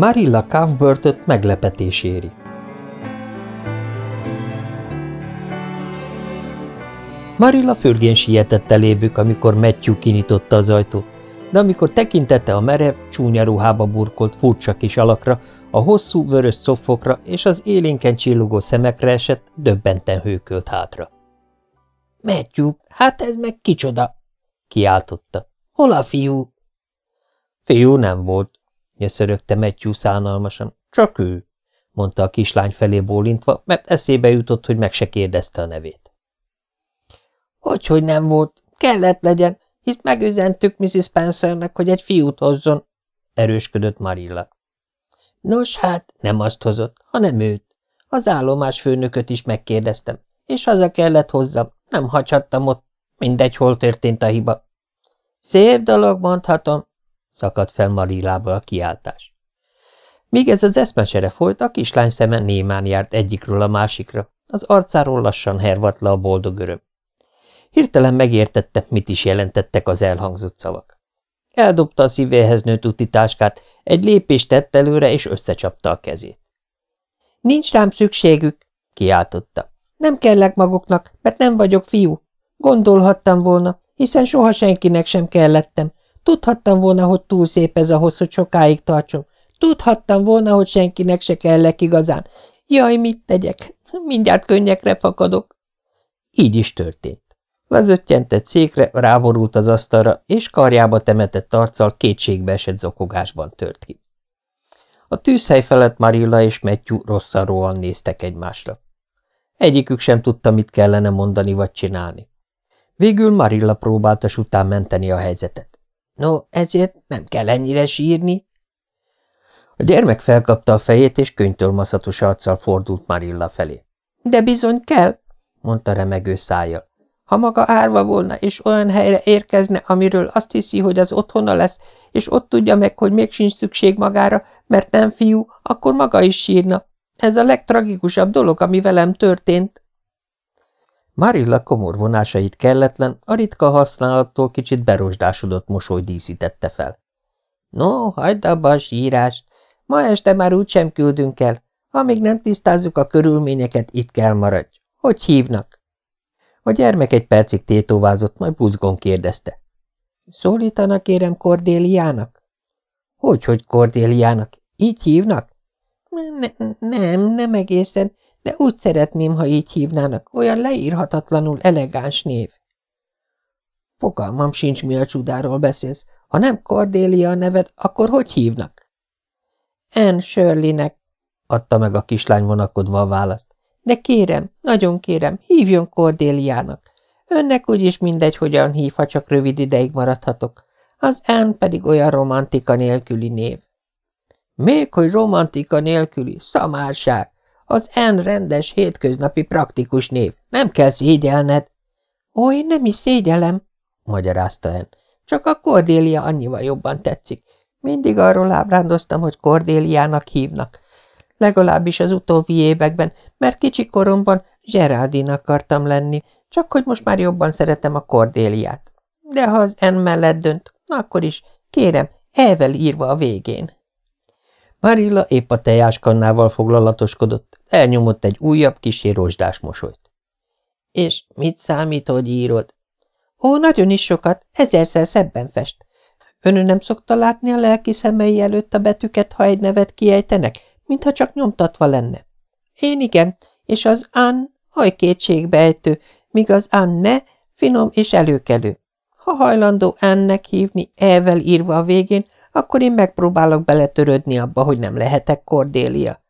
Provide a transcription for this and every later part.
Marilla Cuthbertot meglepetés éri. Marilla fürgén sietett elébük, amikor Matthew kinyitotta az ajtót, de amikor tekintette a merev, csúnya ruhába burkolt furcsa kis alakra, a hosszú, vörös szofokra és az élénken csillogó szemekre esett, döbbenten hőkölt hátra. – Matthew, hát ez meg kicsoda? – kiáltotta. – Hol a fiú? – Fiú nem volt – nyöszörögte Matthew szánalmasan. – Csak ő – mondta a kislány felé bólintva, mert eszébe jutott, hogy meg se kérdezte a nevét. – Hogyhogy nem volt? Kellett legyen, hisz megüzentük Mrs. Spencernek, hogy egy fiút hozzon – erősködött Marilla. Nos hát, nem azt hozott, hanem őt. Az állomás főnököt is megkérdeztem, és haza kellett hozzam, nem hagyhattam ott, mindegy, hol történt a hiba. Szép dolog, mondhatom, szakadt fel Marillából a kiáltás. Míg ez az eszmesere folyt, a kislány szeme némán járt egyikről a másikra, az arcáról lassan hervadt le a boldog öröm. Hirtelen megértette, mit is jelentettek az elhangzott szavak. Eldobta a szívéhez nőtt utitáskát, egy lépést tett előre, és összecsapta a kezét. – Nincs rám szükségük! – kiáltotta. – Nem kellek maguknak, mert nem vagyok fiú. Gondolhattam volna, hiszen soha senkinek sem kellettem. Tudhattam volna, hogy túl szép ez ahhoz, hogy sokáig tartson. Tudhattam volna, hogy senkinek se kellek igazán. Jaj, mit tegyek? Mindjárt könnyekre fakadok. Így is történt. Lezöttyent egy székre, ráborult az asztalra, és karjába temetett arccal kétségbe esett zokogásban tört ki. A tűzhely felett Marilla és Matthew rosszarróan néztek egymásra. Egyikük sem tudta, mit kellene mondani vagy csinálni. Végül Marilla próbálta után menteni a helyzetet. No, ezért nem kell ennyire sírni. A gyermek felkapta a fejét, és könyvtől arccal fordult Marilla felé. De bizony kell, mondta remegő szájjal. Ha maga árva volna, és olyan helyre érkezne, amiről azt hiszi, hogy az otthona lesz, és ott tudja meg, hogy még sincs szükség magára, mert nem fiú, akkor maga is sírna. Ez a legtragikusabb dolog, ami velem történt. Marilla komor vonásait kelletlen, a ritka használattól kicsit berosdásodott mosoly díszítette fel. No, hagyd abba a sírást. Ma este már úgysem küldünk el. Amíg nem tisztázzuk a körülményeket, itt kell maradj. Hogy hívnak? A gyermek egy percig tétóvázott, majd buzgón kérdezte. Szólítana kérem Kordéliának? Hogy, hogy Kordéliának? Így hívnak? Ne, nem, nem egészen, de úgy szeretném, ha így hívnának. Olyan leírhatatlanul elegáns név. Fogalmam sincs, mi a csudáról beszélsz. Ha nem Cordélia a neved, akkor hogy hívnak? Anne Shirleynek, adta meg a kislány vonakodva a választ. De kérem, nagyon kérem, hívjon Kordéliának. Önnek úgyis mindegy, hogyan hív, ha csak rövid ideig maradhatok. Az Ann pedig olyan romantika nélküli név. Még hogy romantika nélküli, szamárság. Az Ann rendes, hétköznapi praktikus név. Nem kell szégyelned. Ó, én nem is szégyelem, magyarázta Ann. Csak a Kordélia annyival jobban tetszik. Mindig arról ábrándoztam, hogy Kordéliának hívnak. Legalábbis az utóbbi években, mert kicsi koromban Geraldine akartam lenni, csak hogy most már jobban szeretem a Kordéliát. De ha az N mellett dönt, akkor is, kérem, elvel írva a végén. Marilla épp a tejáskannával foglalatoskodott, elnyomott egy újabb, kisé rozsdás mosolyt. – És mit számít, hogy írod? – Ó, nagyon is sokat, ezerszer szebben fest. Önő nem szokta látni a lelki szemei előtt a betűket, ha egy nevet kiejtenek, mintha csak nyomtatva lenne. Én igen, és az Ann hajkétségbejtő, míg az Anne finom és előkelő. Ha hajlandó Annek hívni, elvel írva a végén, akkor én megpróbálok beletörődni abba, hogy nem lehetek Cordélia.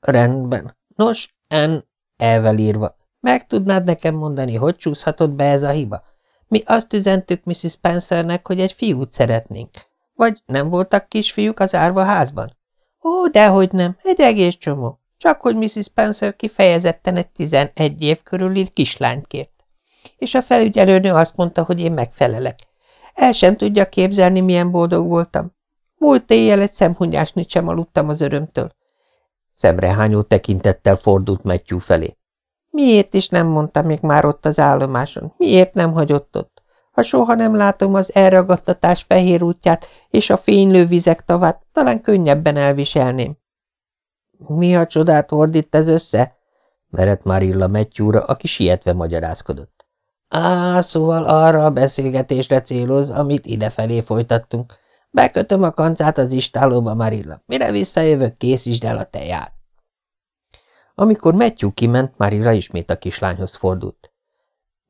Rendben. Nos, Ann, elvel írva. Meg tudnád nekem mondani, hogy csúszhatott be ez a hiba? Mi azt üzentük Mrs. Spencernek, hogy egy fiút szeretnénk. Vagy nem voltak kisfiúk az árva házban? Ó, dehogy nem, egy egész csomó. Csak hogy Mrs. Spencer kifejezetten egy tizenegy év körüli kislányt kért. És a felügyelőnő azt mondta, hogy én megfelelek. El sem tudja képzelni, milyen boldog voltam. Múlt éjjel egy szemhunyásnit sem aludtam az örömtől. Szemrehányó tekintettel fordult Matthew felé. Miért is nem mondta még már ott az állomáson? Miért nem hagyott ott? Ha soha nem látom az elragadtatás fehér útját és a fénylő vizek tavát, talán könnyebben elviselném. Mi a csodát hordít ez össze? merett Marilla Matthewra, aki sietve magyarázkodott. Á, szóval arra a beszélgetésre céloz, amit idefelé folytattunk. Bekötöm a kancát az istálóba, Marilla. Mire visszajövök, készítsd el a teját. Amikor Matthew kiment, Marilla ismét a kislányhoz fordult.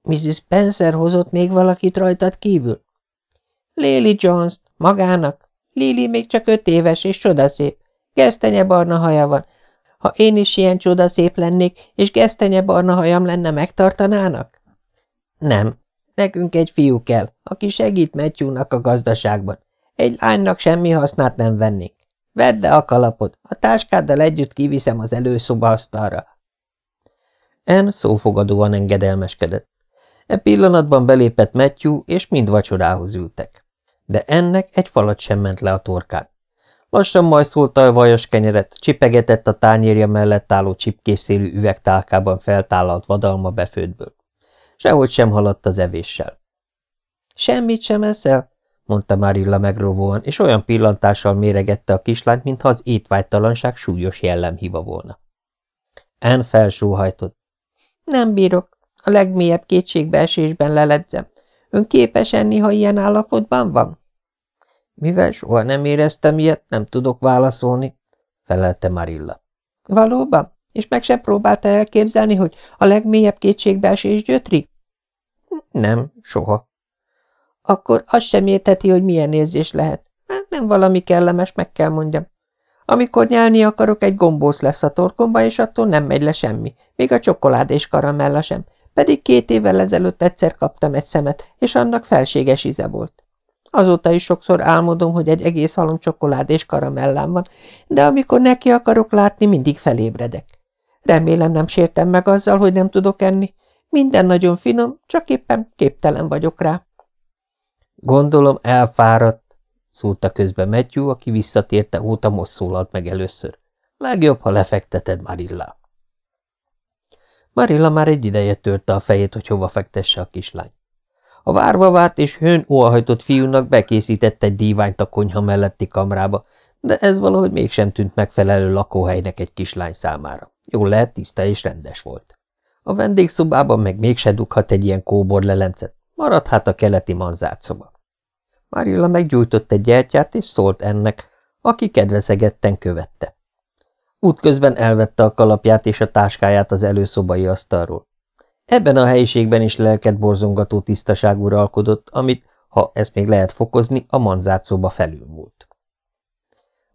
Mrs. Spencer hozott még valakit rajtad kívül? Lily Jones-t, magának. Lily még csak öt éves és csodaszép. Gesztenye barna haja van. Ha én is ilyen csodaszép lennék, és gesztenye barna hajam lenne, megtartanának? Nem. Nekünk egy fiú kell, aki segít Matthewnak a gazdaságban. Egy lánynak semmi hasznát nem vennék. Vedd le a kalapot, a táskáddal együtt kiviszem az előszoba asztalra. En szófogadóan engedelmeskedett. E pillanatban belépett Matthew, és mind vacsorához ültek. De ennek egy falat sem ment le a torkán. Lassan majszolta a vajas kenyeret, csipegetett a tányérja mellett álló csipkészélű üvegtálkában feltállalt vadalma befőttből. Sehogy sem haladt az evéssel. – Semmit sem eszel? – mondta Marilla megrovóan, és olyan pillantással méregette a kislányt, mintha az étvágytalanság súlyos jellemhiba volna. En felsóhajtott. – Nem bírok. A legmélyebb kétségbeesésben leledzem. Ön képes enni, ha ilyen állapotban van? Mivel soha nem éreztem ilyet, nem tudok válaszolni, felelte Marilla. Valóban? És meg sem próbálta elképzelni, hogy a legmélyebb kétségbeesés gyötri? Nem, soha. Akkor azt sem érteti, hogy milyen érzés lehet. Hát nem valami kellemes, meg kell mondjam. Amikor nyelni akarok, egy gombósz lesz a torkomba, és attól nem megy le semmi, még a csokoládé és karamella sem, pedig két évvel ezelőtt egyszer kaptam egy szemet, és annak felséges íze volt. Azóta is sokszor álmodom, hogy egy egész halom csokolád és karamellám van, de amikor neki akarok látni, mindig felébredek. Remélem nem sértem meg azzal, hogy nem tudok enni. Minden nagyon finom, csak éppen képtelen vagyok rá. Gondolom elfáradt, szólta közben Matthew, aki visszatérte óta most szólalt meg először. Legjobb, ha lefekteted Marilla. Marilla már egy ideje törte a fejét, hogy hova fektesse a kislány. A várva várt és hőn óhajtott fiúnak bekészített egy díványt a konyha melletti kamrába, de ez valahogy mégsem tűnt megfelelő lakóhelynek egy kislány számára. Jól lehet, tiszta és rendes volt. A vendégszobában meg mégse dughat egy ilyen kóbor lelencet, maradt hát a keleti manzátszoba. Marilla meggyújtott egy gyertyát, és szólt ennek, aki kedveszegetten követte. Útközben elvette a kalapját és a táskáját az előszobai asztalról. Ebben a helyiségben is lelket borzongató tisztaság uralkodott, amit, ha ezt még lehet fokozni, a manzátszóba felülmúlt.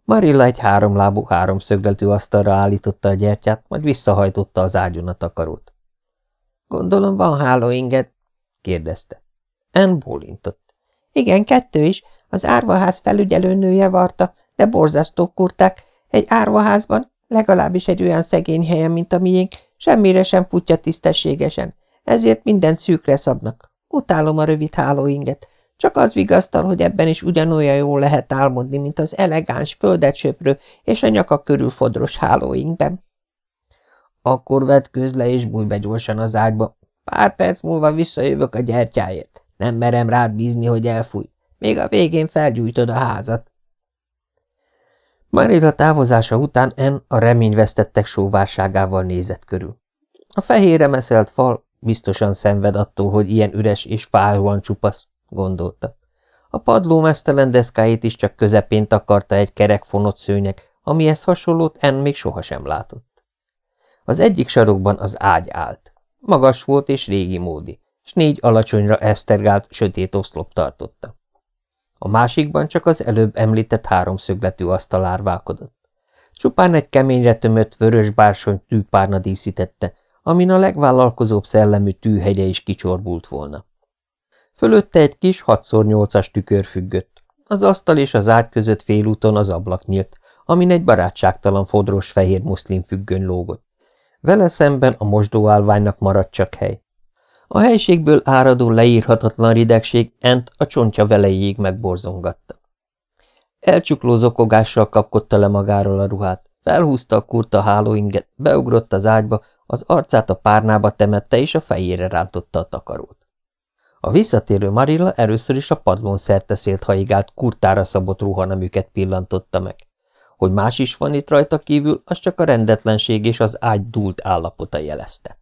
Marilla egy háromlábú, háromszögletű asztalra állította a gyertyát, majd visszahajtotta az ágyon a takarót. – Gondolom van hálóinged? – kérdezte. En bólintott. – Igen, kettő is. Az árvaház felügyelőnője varta, de borzasztó kurták. Egy árvaházban, legalábbis egy olyan szegény helyen, mint a miénk, Semmire sem futja tisztességesen, ezért minden szűkre szabnak. Utálom a rövid hálóinget. Csak az vigasztal, hogy ebben is ugyanolyan jól lehet álmodni, mint az elegáns, földet söprő és a nyaka körül fodros hálóinkben. Akkor vetkőz le és bújj be gyorsan az ágyba. Pár perc múlva visszajövök a gyertyáért. Nem merem rád bízni, hogy elfúj. Még a végén felgyújtod a házat. Marilla távozása után En a reményvesztettek sóvárságával nézett körül. A fehér remeszelt fal biztosan szenved attól, hogy ilyen üres és fájóan csupasz, gondolta. A padló mesztelen deszkáit is csak közepén takarta egy kerek fonott szőnyeg, amihez hasonlót En még sohasem látott. Az egyik sarokban az ágy állt. Magas volt és régi módi, s négy alacsonyra esztergált, sötét oszlop tartotta. A másikban csak az előbb említett háromszögletű asztal árválkodott. Csupán egy keményre tömött vörös bársony tűpárna díszítette, amin a legvállalkozóbb szellemű tűhegye is kicsorbult volna. Fölötte egy kis 6x8-as tükör függött. Az asztal és az ágy között félúton az ablak nyílt, amin egy barátságtalan fodros fehér muszlim függön lógott. Vele szemben a mosdóállványnak maradt csak hely. A helységből áradó leírhatatlan ridegség Ent a csontja velejéig megborzongatta. Elcsukló zokogással kapkodta le magáról a ruhát, felhúzta a kurta hálóinget, beugrott az ágyba, az arcát a párnába temette és a fejére rántotta a takarót. A visszatérő Marilla először is a padlón szerteszélt haigált, kurtára szabott ruhanemüket pillantotta meg. Hogy más is van itt rajta kívül, az csak a rendetlenség és az ágy dúlt állapota jelezte.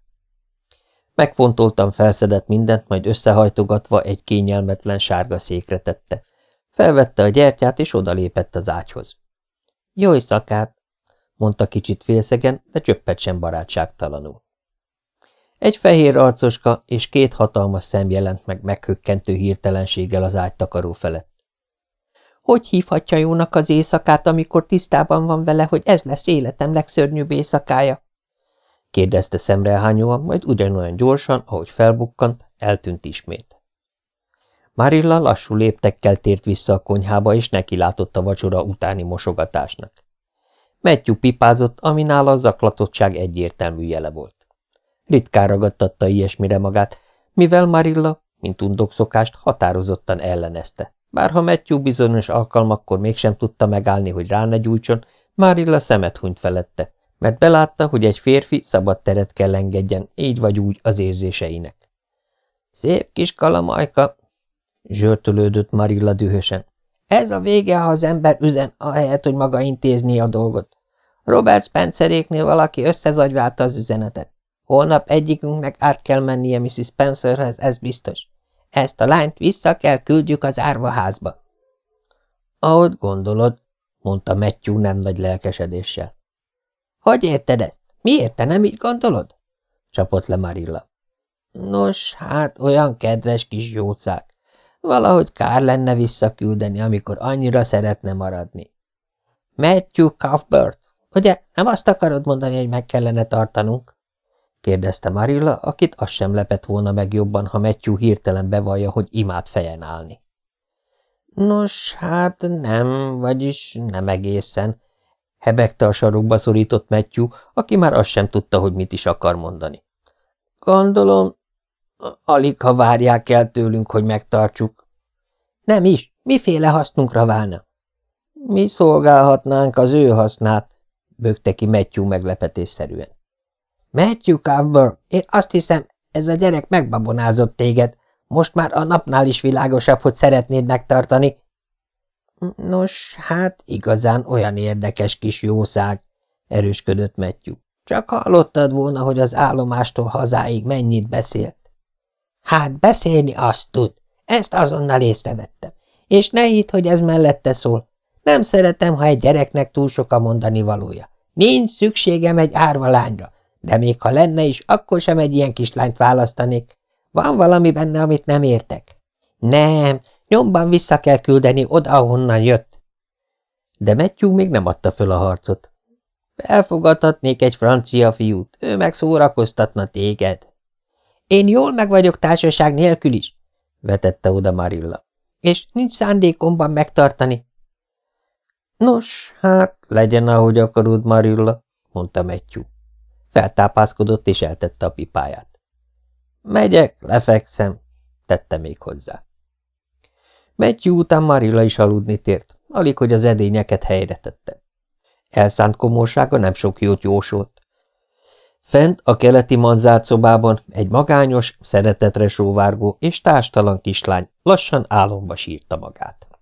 Megfontoltam felszedett mindent, majd összehajtogatva egy kényelmetlen sárga székre tette. Felvette a gyertyát, és odalépett az ágyhoz. – Jó szakát! – mondta kicsit félszegen, de csöppet sem barátságtalanul. Egy fehér arcoska és két hatalmas szem jelent meg meghökkentő hirtelenséggel az ágytakaró felett. Hogy hívhatja jónak az éjszakát, amikor tisztában van vele, hogy ez lesz életem legszörnyűbb éjszakája? kérdezte szemrehányóan, majd ugyanolyan gyorsan, ahogy felbukkant, eltűnt ismét. Marilla lassú léptekkel tért vissza a konyhába, és neki látott a vacsora utáni mosogatásnak. Matthew pipázott, ami nála a zaklatottság egyértelmű jele volt. Ritkán ragadtatta ilyesmire magát, mivel Marilla, mint undokszokást, határozottan ellenezte. Bárha Matthew bizonyos alkalmakkor mégsem tudta megállni, hogy rá ne gyújtson, Marilla szemet hunyt felette, mert belátta, hogy egy férfi szabad teret kell engedjen, így vagy úgy az érzéseinek. Szép kis kalamajka, zsörtölődött Marilla dühösen. Ez a vége, ha az ember üzen, ahelyett, hogy maga intézni a dolgot. Robert Spenceréknél valaki összezagyválta az üzenetet. Holnap egyikünknek át kell mennie Mrs. Spencerhez, ez biztos. Ezt a lányt vissza kell küldjük az árvaházba. Ahogy gondolod, mondta Matthew nem nagy lelkesedéssel. Hogy érted ezt? Miért te nem így gondolod? csapott le Marilla. Nos, hát olyan kedves kis jócák. Valahogy kár lenne visszaküldeni, amikor annyira szeretne maradni. Matthew Cuthbert, ugye nem azt akarod mondani, hogy meg kellene tartanunk? Kérdezte Marilla, akit az sem lepett volna meg jobban, ha Matthew hirtelen bevallja, hogy imád fejen állni. Nos, hát nem, vagyis nem egészen, hebegte a sarokba szorított Matthew, aki már azt sem tudta, hogy mit is akar mondani. Gondolom, alig ha várják el tőlünk, hogy megtartsuk. Nem is, miféle hasznunkra válna? Mi szolgálhatnánk az ő hasznát, bökte ki Matthew meglepetésszerűen. Matthew Carver, én azt hiszem, ez a gyerek megbabonázott téged. Most már a napnál is világosabb, hogy szeretnéd megtartani, Nos, hát igazán olyan érdekes kis jószág, erősködött Matthew. Csak hallottad volna, hogy az állomástól hazáig mennyit beszélt. Hát beszélni azt tud, ezt azonnal észrevettem. És ne hidd, hogy ez mellette szól. Nem szeretem, ha egy gyereknek túl sok a mondani valója. Nincs szükségem egy árva lányra, de még ha lenne is, akkor sem egy ilyen kislányt választanék. Van valami benne, amit nem értek. Nem, Nyomban vissza kell küldeni oda, ahonnan jött. De Matthew még nem adta föl a harcot. Elfogadhatnék egy francia fiút, ő meg szórakoztatna téged. Én jól meg vagyok társaság nélkül is, vetette oda Marilla. És nincs szándékomban megtartani. Nos, hát, legyen, ahogy akarod, Marilla, mondta Matthew. Feltápászkodott és eltette a pipáját. Megyek, lefekszem, tette még hozzá. Matthew után Marilla is aludni tért, alig, hogy az edényeket helyre tette. Elszánt komorsága nem sok jót jósolt. Fent a keleti manzárt szobában egy magányos, szeretetre sóvárgó és társtalan kislány lassan álomba sírta magát.